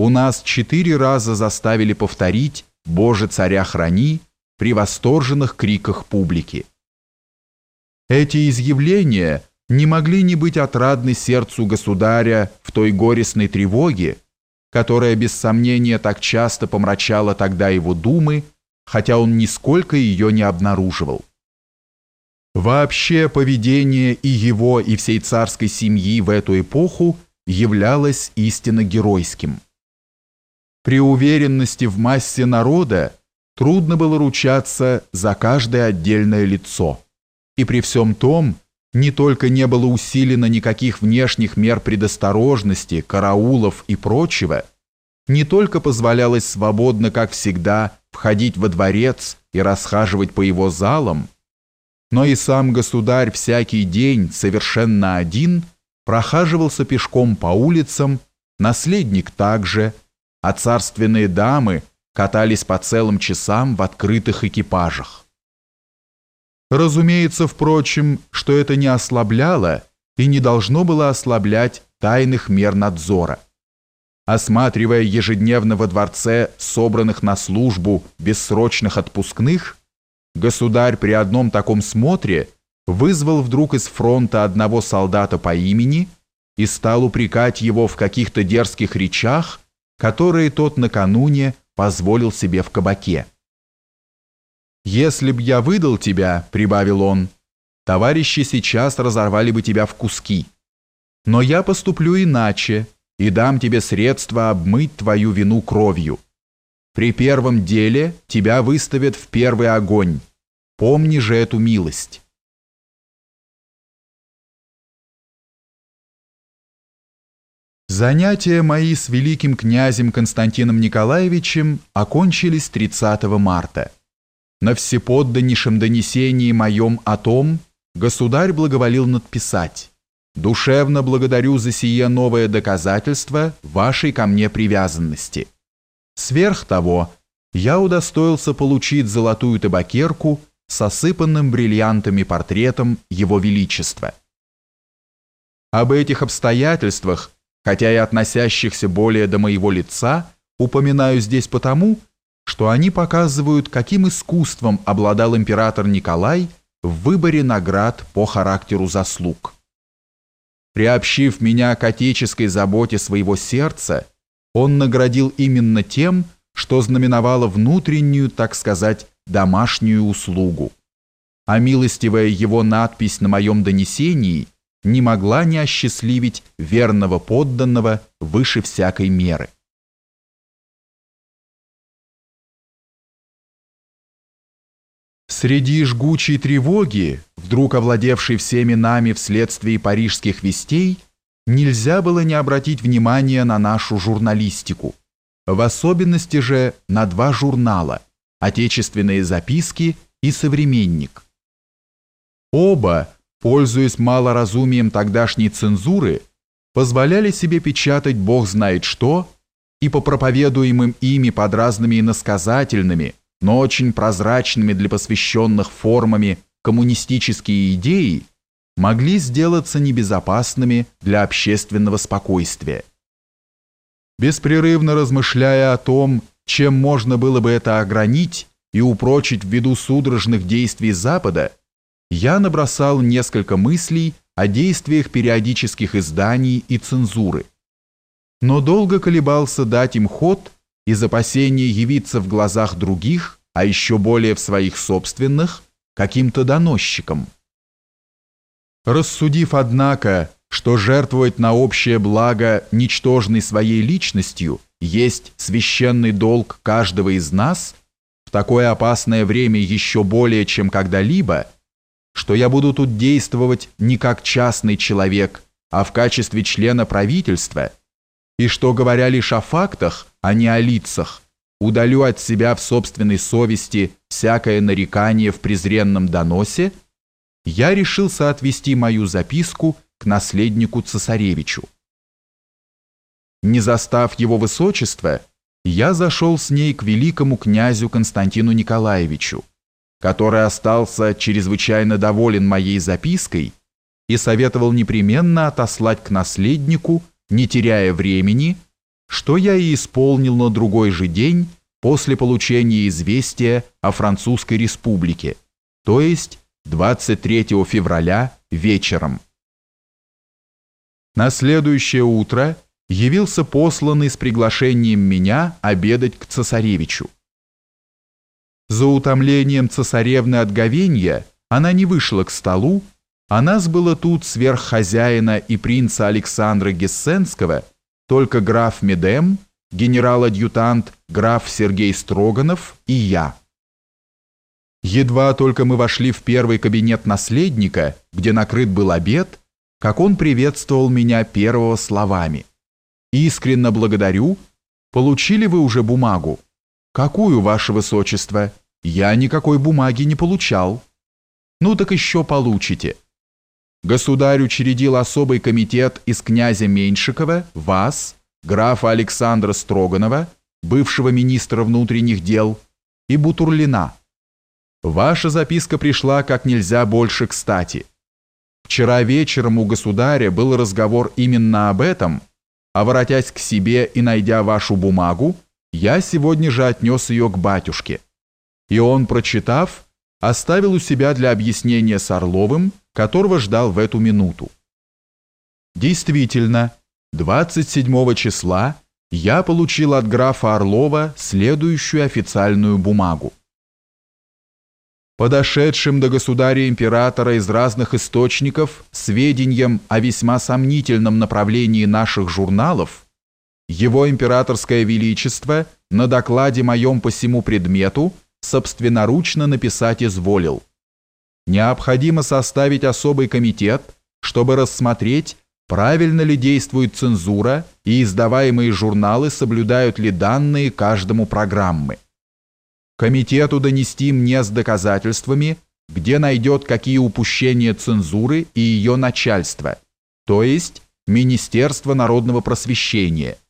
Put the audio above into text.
у нас четыре раза заставили повторить «Боже, царя храни» при восторженных криках публики. Эти изъявления не могли не быть отрадны сердцу государя в той горестной тревоге, которая без сомнения так часто помрачала тогда его думы, хотя он нисколько ее не обнаруживал. Вообще поведение и его, и всей царской семьи в эту эпоху являлось истинно геройским. При уверенности в массе народа трудно было ручаться за каждое отдельное лицо. И при всем том, не только не было усилено никаких внешних мер предосторожности, караулов и прочего, не только позволялось свободно, как всегда, входить во дворец и расхаживать по его залам, но и сам государь всякий день совершенно один прохаживался пешком по улицам, наследник также, а царственные дамы катались по целым часам в открытых экипажах. Разумеется, впрочем, что это не ослабляло и не должно было ослаблять тайных мер надзора. Осматривая ежедневно во дворце собранных на службу бессрочных отпускных, Государь при одном таком смотре вызвал вдруг из фронта одного солдата по имени и стал упрекать его в каких-то дерзких речах, которые тот накануне позволил себе в кабаке. «Если б я выдал тебя, — прибавил он, — товарищи сейчас разорвали бы тебя в куски. Но я поступлю иначе и дам тебе средства обмыть твою вину кровью». При первом деле тебя выставят в первый огонь. Помни же эту милость. Занятия мои с великим князем Константином Николаевичем окончились 30 марта. На всеподданнейшем донесении моем о том государь благоволил надписать «Душевно благодарю за сие новое доказательство вашей ко мне привязанности». Сверх того, я удостоился получить золотую табакерку с осыпанным бриллиантами портретом Его Величества. Об этих обстоятельствах, хотя и относящихся более до моего лица, упоминаю здесь потому, что они показывают, каким искусством обладал император Николай в выборе наград по характеру заслуг. Приобщив меня к отеческой заботе своего сердца, он наградил именно тем, что знаменовало внутреннюю, так сказать, домашнюю услугу. А милостивая его надпись на моем донесении не могла не осчастливить верного подданного выше всякой меры. Среди жгучей тревоги, вдруг овладевшей всеми нами вследствие парижских вестей, нельзя было не обратить внимания на нашу журналистику, в особенности же на два журнала «Отечественные записки» и «Современник». Оба, пользуясь малоразумием тогдашней цензуры, позволяли себе печатать бог знает что и по проповедуемым ими под разными иносказательными, но очень прозрачными для посвященных формами коммунистические идеи могли сделаться небезопасными для общественного спокойствия. Беспрерывно размышляя о том, чем можно было бы это огранить и упрочить ввиду судорожных действий Запада, я набросал несколько мыслей о действиях периодических изданий и цензуры. Но долго колебался дать им ход из опасения явиться в глазах других, а еще более в своих собственных, каким-то доносчиком. Рассудив, однако, что жертвовать на общее благо ничтожной своей личностью есть священный долг каждого из нас, в такое опасное время еще более, чем когда-либо, что я буду тут действовать не как частный человек, а в качестве члена правительства, и что, говоря лишь о фактах, а не о лицах, удалю от себя в собственной совести всякое нарекание в презренном доносе, я решился отвести мою записку к наследнику цесаревичу. Не застав его высочества, я зашел с ней к великому князю Константину Николаевичу, который остался чрезвычайно доволен моей запиской и советовал непременно отослать к наследнику, не теряя времени, что я и исполнил на другой же день после получения известия о Французской республике, то есть 23 февраля вечером. На следующее утро явился посланный с приглашением меня обедать к цесаревичу. За утомлением цесаревны от говенья она не вышла к столу, а нас было тут сверх хозяина и принца Александра Гессенского только граф Медем, генерал-адъютант граф Сергей Строганов и я. Едва только мы вошли в первый кабинет наследника, где накрыт был обед, как он приветствовал меня первого словами. «Искренно благодарю. Получили вы уже бумагу?» «Какую, ваше высочество? Я никакой бумаги не получал». «Ну так еще получите». Государь учредил особый комитет из князя Меньшикова, вас, графа Александра Строганова, бывшего министра внутренних дел, и Бутурлина. Ваша записка пришла как нельзя больше кстати. Вчера вечером у государя был разговор именно об этом, а воротясь к себе и найдя вашу бумагу, я сегодня же отнес ее к батюшке. И он, прочитав, оставил у себя для объяснения с Орловым, которого ждал в эту минуту. Действительно, 27 числа я получил от графа Орлова следующую официальную бумагу. Подошедшим до государя-императора из разных источников сведениям о весьма сомнительном направлении наших журналов, его императорское величество на докладе моем по всему предмету собственноручно написать изволил. Необходимо составить особый комитет, чтобы рассмотреть, правильно ли действует цензура и издаваемые журналы соблюдают ли данные каждому программы. Комитету донести мне с доказательствами, где найдет какие упущения цензуры и ее начальства, то есть Министерство народного просвещения –